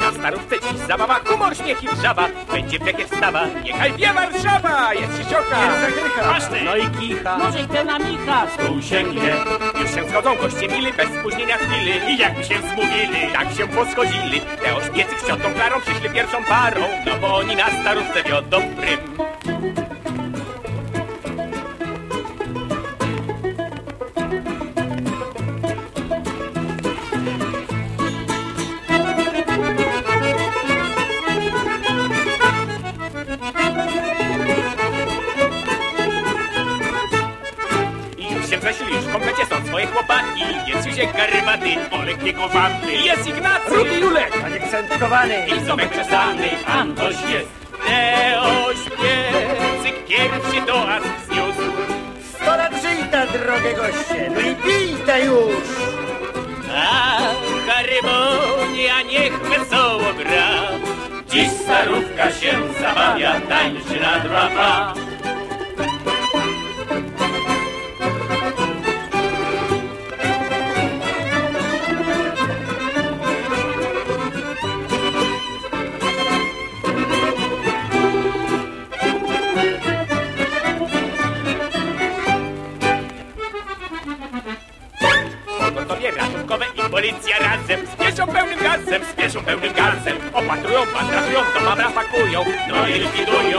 Na starówce dziś zabawa, humor, śmiech i wrzawa. Będzie piekieć wstawa, niechaj wie Warszawa! Jest sieciocha! Masz ty! No i kicha. Może i ten Micha. Stół sięgnie. Już się zgodzą goście mili, bez spóźnienia chwili. I jakby się zmówili. Tak się poschodzili, te ośmiecy z ciotą Klarą przyszli pierwszą parą, no bo oni na starówce wiodą prym. Już w komplecie są swoje chłopaki. Jest Józiek Garybaty, Olek Piekowany. Jest Ignacy, Rudy Julek, Zadeksentowany. i Ząbek Czesany, Antoś jest. Te ośmiecy pierwszy toast zniósł. Sto lat żyjta, drogie goście. No i pijta już. A harmonia niech wesoło gra. Dziś starówka się zabawia, tańczy na dwa pa. Pogotowie ratunkowe i policja razem. Spieszą pełnym gazem, spieszą pełnym gazem. Opatrują, patratują, do babra pakują. No i likwidują